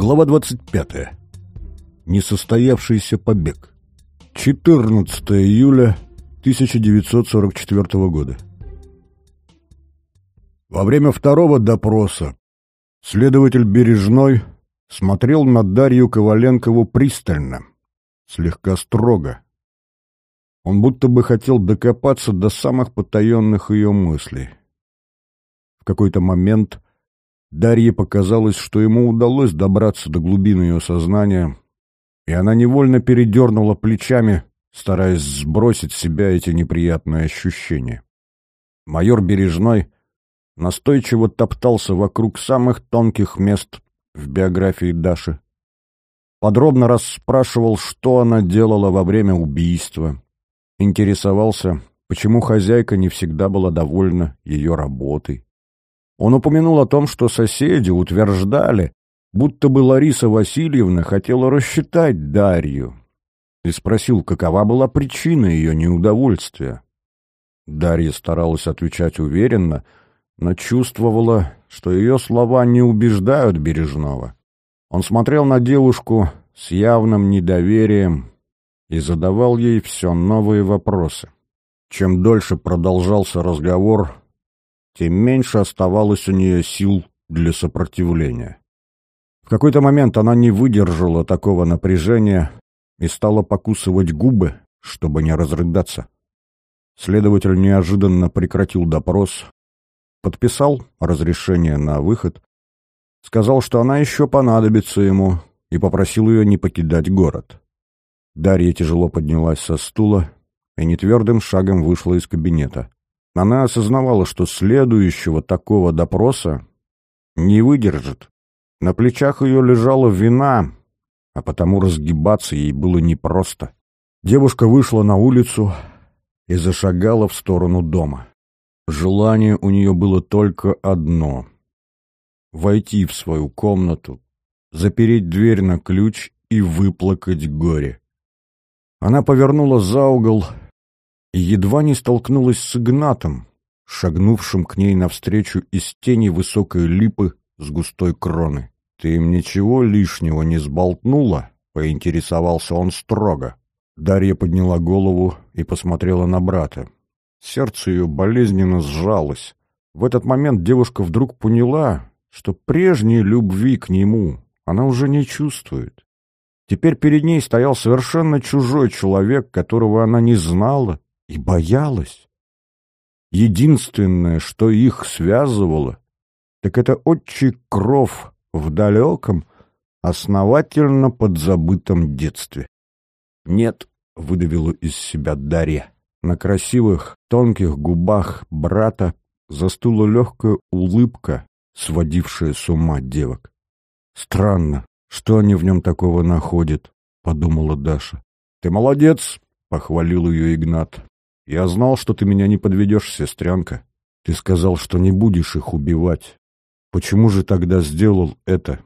Глава 25. Несостоявшийся побег. 14 июля 1944 года. Во время второго допроса следователь Бережной смотрел на Дарью Коваленкову пристально, слегка строго. Он будто бы хотел докопаться до самых потаенных ее мыслей. В какой-то момент Дарье показалось, что ему удалось добраться до глубины ее сознания, и она невольно передернула плечами, стараясь сбросить с себя эти неприятные ощущения. Майор Бережной настойчиво топтался вокруг самых тонких мест в биографии Даши. Подробно расспрашивал, что она делала во время убийства. Интересовался, почему хозяйка не всегда была довольна ее работой. Он упомянул о том, что соседи утверждали, будто бы Лариса Васильевна хотела рассчитать Дарью, и спросил, какова была причина ее неудовольствия. Дарья старалась отвечать уверенно, но чувствовала, что ее слова не убеждают Бережного. Он смотрел на девушку с явным недоверием и задавал ей все новые вопросы. Чем дольше продолжался разговор, тем меньше оставалось у нее сил для сопротивления. В какой-то момент она не выдержала такого напряжения и стала покусывать губы, чтобы не разрыдаться. Следователь неожиданно прекратил допрос, подписал разрешение на выход, сказал, что она еще понадобится ему, и попросил ее не покидать город. Дарья тяжело поднялась со стула и нетвердым шагом вышла из кабинета. Она осознавала, что следующего такого допроса не выдержит. На плечах ее лежала вина, а потому разгибаться ей было непросто. Девушка вышла на улицу и зашагала в сторону дома. Желание у нее было только одно — войти в свою комнату, запереть дверь на ключ и выплакать горе. Она повернула за угол и едва не столкнулась с Игнатом, шагнувшим к ней навстречу из тени высокой липы с густой кроны. «Ты им ничего лишнего не сболтнула?» — поинтересовался он строго. Дарья подняла голову и посмотрела на брата. Сердце ее болезненно сжалось. В этот момент девушка вдруг поняла, что прежней любви к нему она уже не чувствует. Теперь перед ней стоял совершенно чужой человек, которого она не знала и боялась. Единственное, что их связывало, так это отчий кров в далеком, основательно подзабытом детстве. «Нет», — выдавила из себя Дарья. На красивых, тонких губах брата застыла легкая улыбка, сводившая с ума девок. «Странно, что они в нем такого находят?» — подумала Даша. «Ты молодец!» — похвалил ее Игнат. «Я знал, что ты меня не подведешь, сестренка. Ты сказал, что не будешь их убивать. Почему же тогда сделал это?»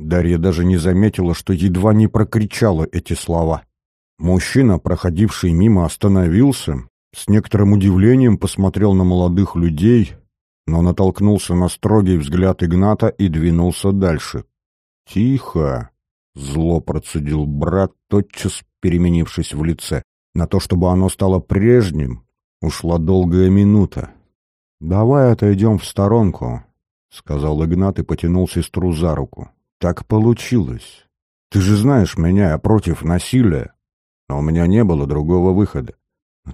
Дарья даже не заметила, что едва не прокричала эти слова. Мужчина, проходивший мимо, остановился, с некоторым удивлением посмотрел на молодых людей, но натолкнулся на строгий взгляд Игната и двинулся дальше. «Тихо!» — зло процедил брат, тотчас переменившись в лице. На то, чтобы оно стало прежним, ушла долгая минута. «Давай отойдем в сторонку», — сказал Игнат и потянул сестру за руку. «Так получилось. Ты же знаешь меня, я против насилия, но у меня не было другого выхода.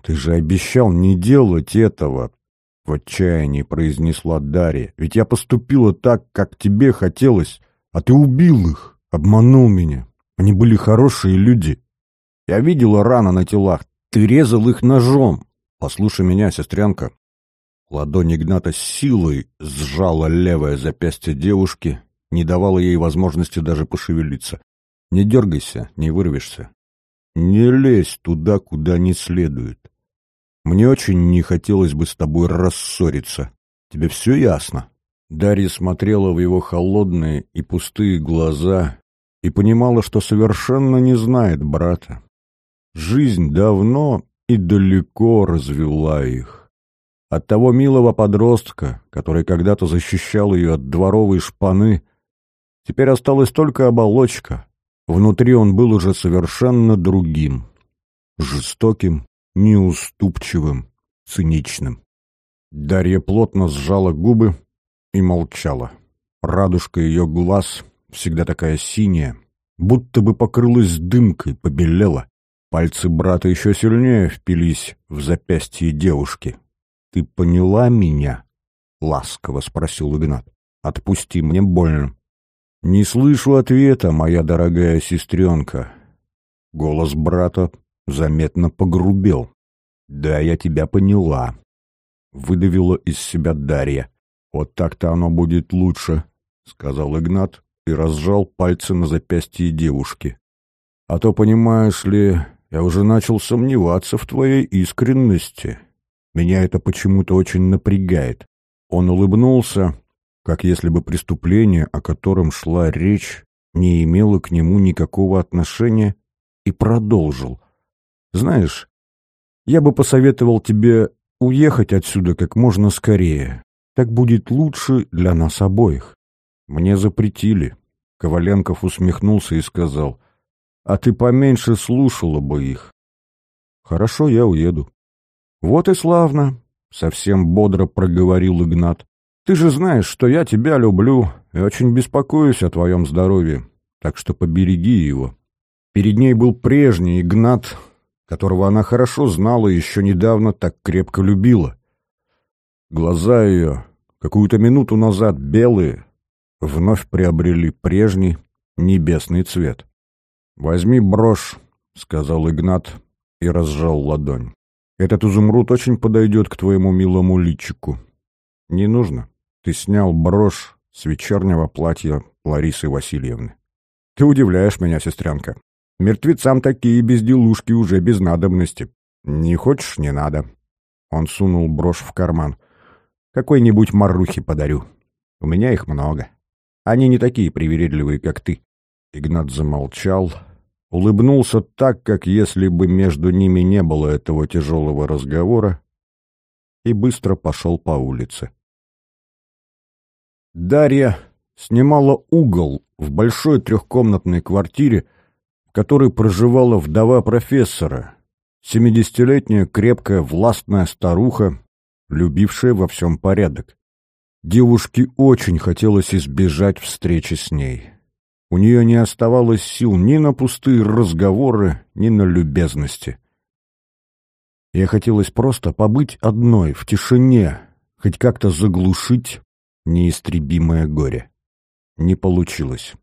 Ты же обещал не делать этого», — в отчаянии произнесла Дарья. «Ведь я поступила так, как тебе хотелось, а ты убил их, обманул меня. Они были хорошие люди». Я видела раны на телах. Ты резал их ножом. Послушай меня, сестренка. Ладонь Игната с силой сжала левое запястье девушки, не давала ей возможности даже пошевелиться. Не дергайся, не вырвешься. Не лезь туда, куда не следует. Мне очень не хотелось бы с тобой рассориться. Тебе все ясно?» Дарья смотрела в его холодные и пустые глаза и понимала, что совершенно не знает брата. Жизнь давно и далеко развела их. От того милого подростка, который когда-то защищал ее от дворовой шпаны, Теперь осталась только оболочка. Внутри он был уже совершенно другим. Жестоким, неуступчивым, циничным. Дарья плотно сжала губы и молчала. Радужка ее глаз, всегда такая синяя, будто бы покрылась дымкой, побелела. Пальцы брата еще сильнее впились в запястье девушки. «Ты поняла меня?» — ласково спросил Игнат. «Отпусти, мне больно». «Не слышу ответа, моя дорогая сестренка». Голос брата заметно погрубел. «Да, я тебя поняла», — выдавила из себя Дарья. «Вот так-то оно будет лучше», — сказал Игнат и разжал пальцы на запястье девушки. «А то, понимаешь ли, я уже начал сомневаться в твоей искренности. Меня это почему-то очень напрягает». Он улыбнулся, как если бы преступление, о котором шла речь, не имело к нему никакого отношения, и продолжил. «Знаешь, я бы посоветовал тебе уехать отсюда как можно скорее. Так будет лучше для нас обоих. Мне запретили». Коваленков усмехнулся и сказал, «А ты поменьше слушала бы их». «Хорошо, я уеду». «Вот и славно», — совсем бодро проговорил Игнат. Ты же знаешь, что я тебя люблю и очень беспокоюсь о твоем здоровье, так что побереги его». Перед ней был прежний Игнат, которого она хорошо знала и еще недавно так крепко любила. Глаза ее, какую-то минуту назад белые, вновь приобрели прежний небесный цвет. «Возьми брошь», — сказал Игнат и разжал ладонь. «Этот изумруд очень подойдет к твоему милому личику. Не нужно. Ты снял брошь с вечернего платья Ларисы Васильевны. Ты удивляешь меня, сестренка. Мертвецам такие безделушки уже без надобности. Не хочешь — не надо. Он сунул брошь в карман. Какой-нибудь марухи подарю. У меня их много. Они не такие привередливые, как ты. Игнат замолчал, улыбнулся так, как если бы между ними не было этого тяжелого разговора, и быстро пошел по улице. Дарья снимала угол в большой трехкомнатной квартире, в которой проживала вдова профессора, семидесятилетняя крепкая властная старуха, любившая во всем порядок. Девушке очень хотелось избежать встречи с ней. У нее не оставалось сил ни на пустые разговоры, ни на любезности. Ей хотелось просто побыть одной, в тишине, хоть как-то заглушить неистребимое горе. Не получилось.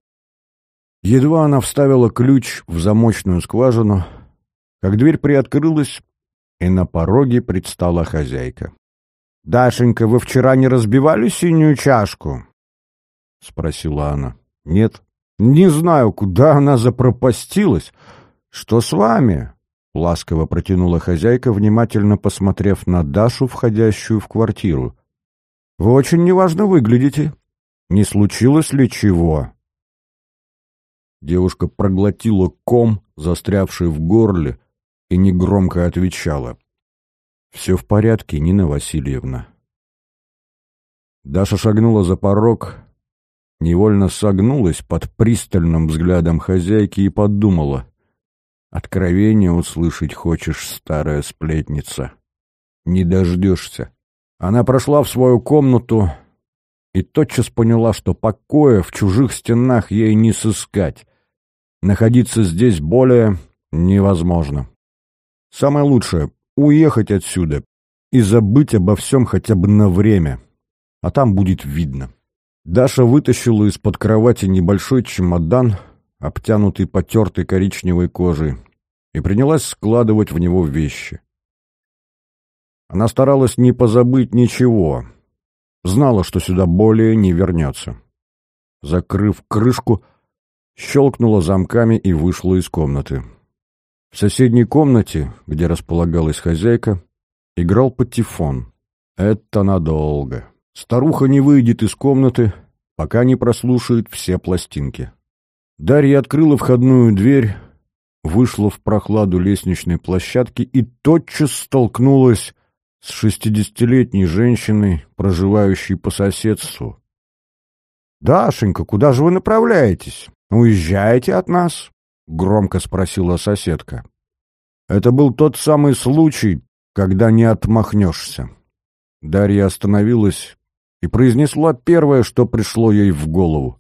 Едва она вставила ключ в замочную скважину, как дверь приоткрылась, и на пороге предстала хозяйка. — Дашенька, вы вчера не разбивали синюю чашку? — спросила она. — Нет. — Не знаю, куда она запропастилась. Что с вами? — ласково протянула хозяйка, внимательно посмотрев на Дашу, входящую в квартиру. Вы очень неважно выглядите. Не случилось ли чего?» Девушка проглотила ком, застрявший в горле, и негромко отвечала. «Все в порядке, Нина Васильевна». Даша шагнула за порог, невольно согнулась под пристальным взглядом хозяйки и подумала. «Откровение услышать хочешь, старая сплетница? Не дождешься». Она прошла в свою комнату и тотчас поняла, что покоя в чужих стенах ей не сыскать. Находиться здесь более невозможно. Самое лучшее — уехать отсюда и забыть обо всем хотя бы на время, а там будет видно. Даша вытащила из-под кровати небольшой чемодан, обтянутый потертой коричневой кожей, и принялась складывать в него вещи. Она старалась не позабыть ничего. Знала, что сюда более не вернется. Закрыв крышку, щелкнула замками и вышла из комнаты. В соседней комнате, где располагалась хозяйка, играл патефон. Это надолго. Старуха не выйдет из комнаты, пока не прослушает все пластинки. Дарья открыла входную дверь, вышла в прохладу лестничной площадки и тотчас столкнулась с шестидесятилетней женщиной, проживающей по соседству. «Дашенька, куда же вы направляетесь? Уезжаете от нас?» — громко спросила соседка. Это был тот самый случай, когда не отмахнешься. Дарья остановилась и произнесла первое, что пришло ей в голову.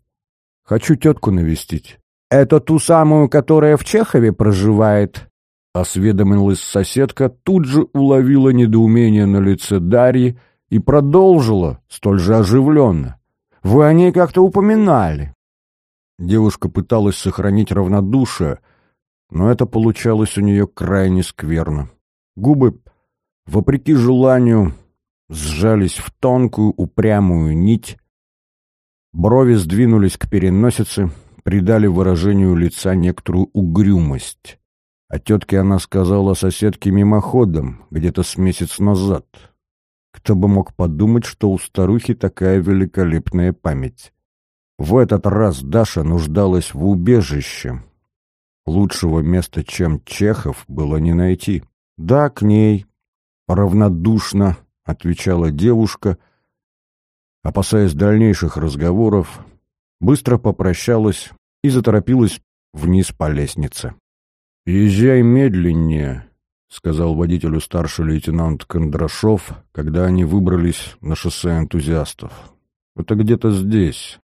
«Хочу тетку навестить». «Это ту самую, которая в Чехове проживает?» Осведомилась соседка, тут же уловила недоумение на лице Дарьи и продолжила, столь же оживленно. «Вы о ней как-то упоминали». Девушка пыталась сохранить равнодушие, но это получалось у нее крайне скверно. Губы, вопреки желанию, сжались в тонкую упрямую нить, брови сдвинулись к переносице, придали выражению лица некоторую угрюмость. О тетке она сказала соседке мимоходом, где-то с месяц назад. Кто бы мог подумать, что у старухи такая великолепная память. В этот раз Даша нуждалась в убежище. Лучшего места, чем Чехов, было не найти. Да, к ней, равнодушно отвечала девушка, опасаясь дальнейших разговоров, быстро попрощалась и заторопилась вниз по лестнице. «Езжай медленнее», — сказал водителю старший лейтенант Кондрашов, когда они выбрались на шоссе энтузиастов. «Это где-то здесь».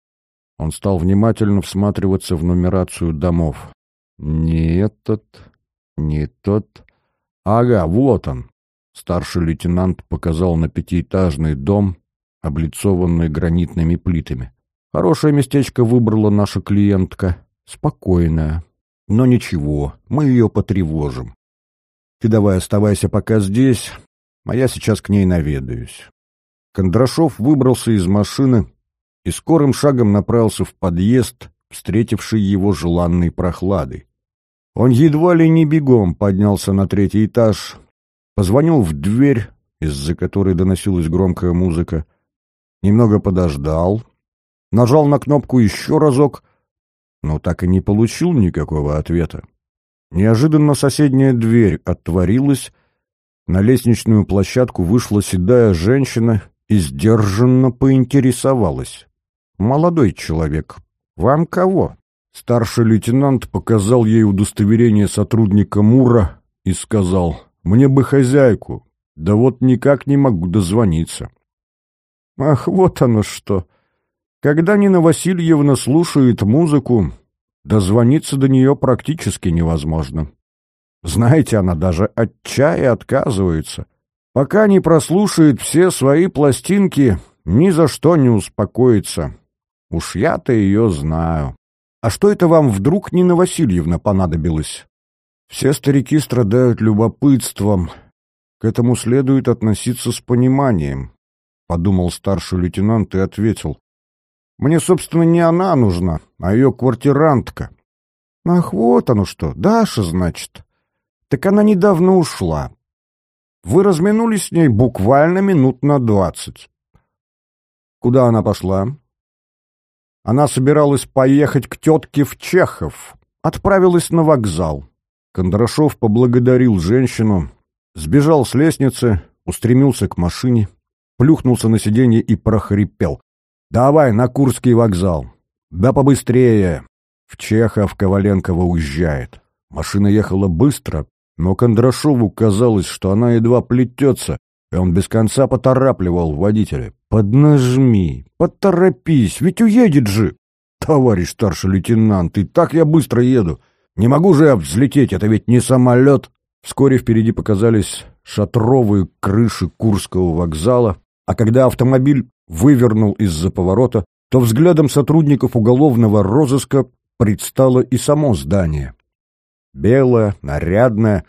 Он стал внимательно всматриваться в нумерацию домов. «Не этот, не тот. Ага, вот он». Старший лейтенант показал на пятиэтажный дом, облицованный гранитными плитами. Хорошее местечко выбрала наша клиентка. Спокойная. Но ничего, мы ее потревожим. Ты давай оставайся пока здесь, а я сейчас к ней наведаюсь. Кондрашов выбрался из машины и скорым шагом направился в подъезд, встретивший его желанной прохладой. Он едва ли не бегом поднялся на третий этаж, Позвонил в дверь, из-за которой доносилась громкая музыка. Немного подождал. Нажал на кнопку еще разок, но так и не получил никакого ответа. Неожиданно соседняя дверь отворилась, на лестничную площадку вышла седая женщина и сдержанно поинтересовалась. «Молодой человек, вам кого?» Старший лейтенант показал ей удостоверение сотрудника МУРа и сказал мне бы хозяйку, да вот никак не могу дозвониться. Ах, вот оно что! Когда Нина Васильевна слушает музыку, дозвониться до нее практически невозможно. Знаете, она даже от чая отказывается. Пока не прослушает все свои пластинки, ни за что не успокоится. Уж я-то ее знаю. А что это вам вдруг Нина Васильевна понадобилась? Все старики страдают любопытством. К этому следует относиться с пониманием, — подумал старший лейтенант и ответил. Мне, собственно, не она нужна, а ее квартирантка. Ах, вот оно что, Даша, значит. Так она недавно ушла. Вы разминулись с ней буквально минут на двадцать. Куда она пошла? Она собиралась поехать к тетке в Чехов. Отправилась на вокзал. Кондрашов поблагодарил женщину, сбежал с лестницы, устремился к машине, плюхнулся на сиденье и прохрипел. «Давай на Курский вокзал! Да побыстрее!» В Чехов Коваленкова уезжает. Машина ехала быстро, но Кондрашову казалось, что она едва плетется, и он без конца поторапливал водителя. «Поднажми, поторопись, ведь уедет же!» «Товарищ старший лейтенант, и так я быстро еду!» Не могу же я взлететь, это ведь не самолет. Вскоре впереди показались шатровые крыши Курского вокзала, а когда автомобиль вывернул из-за поворота, то взглядом сотрудников уголовного розыска предстало и само здание. Белое, нарядное,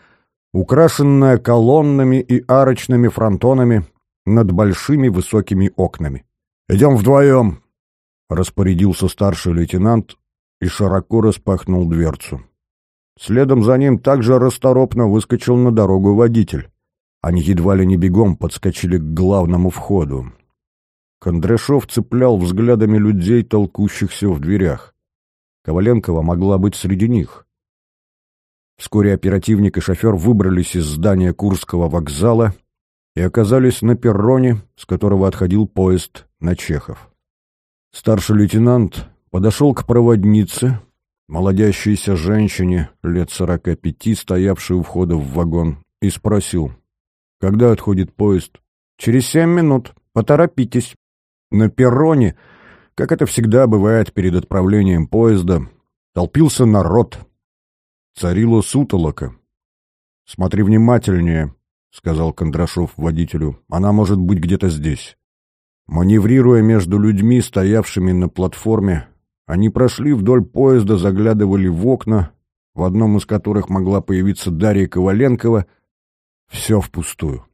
украшенное колоннами и арочными фронтонами над большими высокими окнами. «Идем вдвоем!» — распорядился старший лейтенант и широко распахнул дверцу. Следом за ним также расторопно выскочил на дорогу водитель. Они едва ли не бегом подскочили к главному входу. Кондрашов цеплял взглядами людей, толкущихся в дверях. Коваленкова могла быть среди них. Вскоре оперативник и шофер выбрались из здания Курского вокзала и оказались на перроне, с которого отходил поезд на Чехов. Старший лейтенант подошел к проводнице, молодящейся женщине лет сорока пяти, стоявшей у входа в вагон, и спросил, когда отходит поезд. «Через семь минут. Поторопитесь». На перроне, как это всегда бывает перед отправлением поезда, толпился народ. Царила сутолока. «Смотри внимательнее», — сказал Кондрашов водителю. «Она может быть где-то здесь». Маневрируя между людьми, стоявшими на платформе, они прошли вдоль поезда, заглядывали в окна, в одном из которых могла появиться Дарья Коваленкова. Все впустую.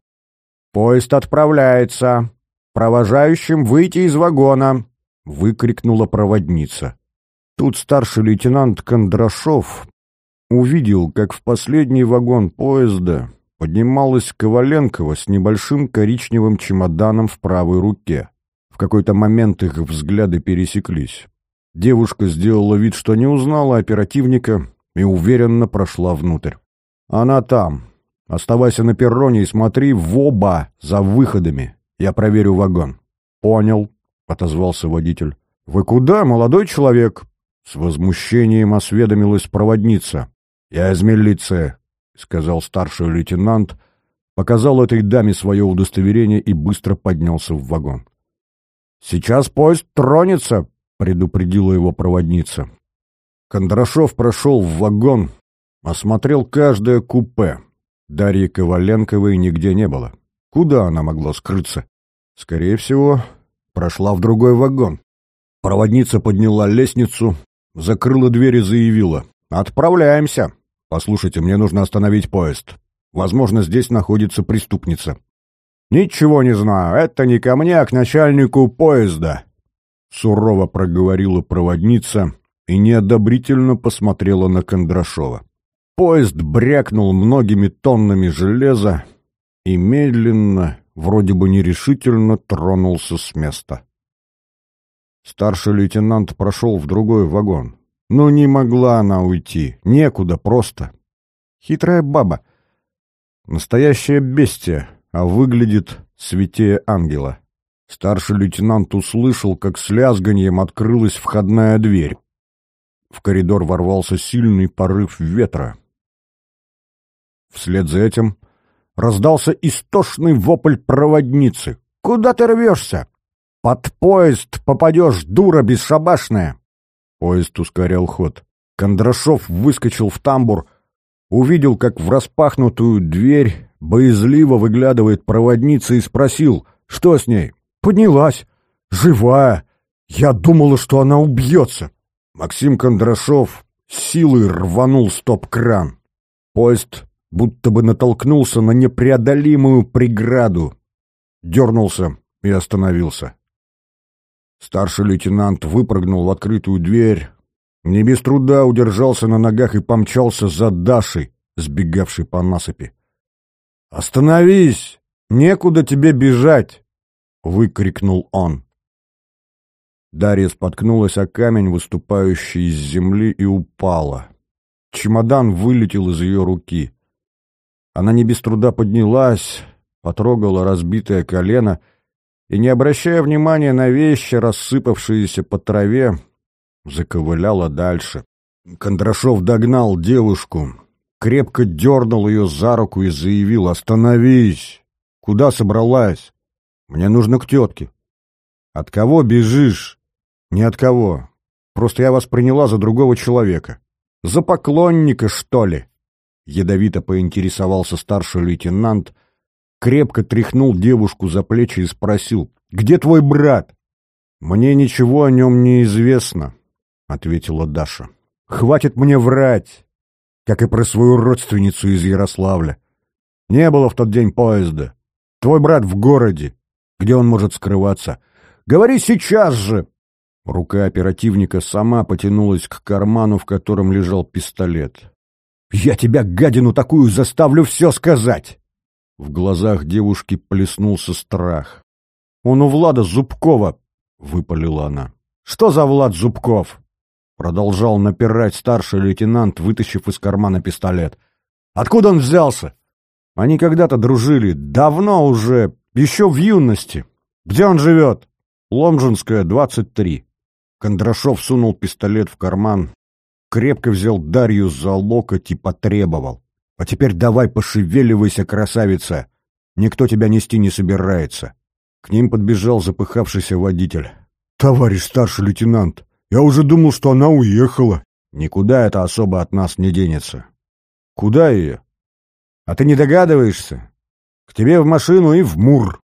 «Поезд отправляется! Провожающим выйти из вагона!» — выкрикнула проводница. Тут старший лейтенант Кондрашов увидел, как в последний вагон поезда поднималась Коваленкова с небольшим коричневым чемоданом в правой руке. В какой-то момент их взгляды пересеклись. Девушка сделала вид, что не узнала оперативника и уверенно прошла внутрь. «Она там. Оставайся на перроне и смотри в оба за выходами. Я проверю вагон». «Понял», — отозвался водитель. «Вы куда, молодой человек?» С возмущением осведомилась проводница. «Я из милиции», — сказал старший лейтенант, показал этой даме свое удостоверение и быстро поднялся в вагон. «Сейчас поезд тронется», — предупредила его проводница. Кондрашов прошел в вагон, осмотрел каждое купе. Дарьи Коваленковой нигде не было. Куда она могла скрыться? Скорее всего, прошла в другой вагон. Проводница подняла лестницу, закрыла дверь и заявила. «Отправляемся!» «Послушайте, мне нужно остановить поезд. Возможно, здесь находится преступница». «Ничего не знаю. Это не ко мне, а к начальнику поезда», — сурово проговорила проводница и неодобрительно посмотрела на Кондрашова. Поезд брякнул многими тоннами железа и медленно, вроде бы нерешительно, тронулся с места. Старший лейтенант прошел в другой вагон. Но не могла она уйти. Некуда просто. Хитрая баба. Настоящее бестия, а выглядит святее ангела. Старший лейтенант услышал, как с лязганьем открылась входная дверь. В коридор ворвался сильный порыв ветра. Вслед за этим раздался истошный вопль проводницы. «Куда ты рвешься? Под поезд попадешь, дура бесшабашная!» Поезд ускорял ход. Кондрашов выскочил в тамбур, увидел, как в распахнутую дверь боязливо выглядывает проводница и спросил, что с ней. «Поднялась. Живая. Я думала, что она убьется». Максим Кондрашов силой рванул стоп-кран. Поезд будто бы натолкнулся на непреодолимую преграду, дернулся и остановился. Старший лейтенант выпрыгнул в открытую дверь, не без труда удержался на ногах и помчался за Дашей, сбегавшей по насыпи. «Остановись! Некуда тебе бежать!» — выкрикнул он. Дарья споткнулась о камень, выступающий из земли, и упала. Чемодан вылетел из ее руки. Она не без труда поднялась, потрогала разбитое колено — и, не обращая внимания на вещи, рассыпавшиеся по траве, заковыляла дальше. Кондрашов догнал девушку, крепко дернул ее за руку и заявил «Остановись! Куда собралась? Мне нужно к тетке». «От кого бежишь?» «Ни от кого. Просто я вас приняла за другого человека». «За поклонника, что ли?» Ядовито поинтересовался старший лейтенант — крепко тряхнул девушку за плечи и спросил, «Где твой брат?» «Мне ничего о нем не известно», — ответила Даша. «Хватит мне врать, как и про свою родственницу из Ярославля. Не было в тот день поезда. Твой брат в городе. Где он может скрываться? Говори сейчас же!» Рука оперативника сама потянулась к карману, в котором лежал пистолет. «Я тебя, гадину такую, заставлю все сказать!» В глазах девушки плеснулся страх. «Он у Влада Зубкова!» — выпалила она. «Что за Влад Зубков?» Продолжал напирать старший лейтенант, вытащив из кармана пистолет. «Откуда он взялся?» «Они когда-то дружили. Давно уже. Еще в юности. Где он живет?» «Ломжинская, 23». Кондрашов сунул пистолет в карман, крепко взял Дарью за локоть и потребовал. «А теперь давай пошевеливайся, красавица! Никто тебя нести не собирается!» К ним подбежал запыхавшийся водитель. «Товарищ старший лейтенант, я уже думал, что она уехала!» «Никуда это особо от нас не денется!» «Куда ее?» «А ты не догадываешься? К тебе в машину и в Мур!»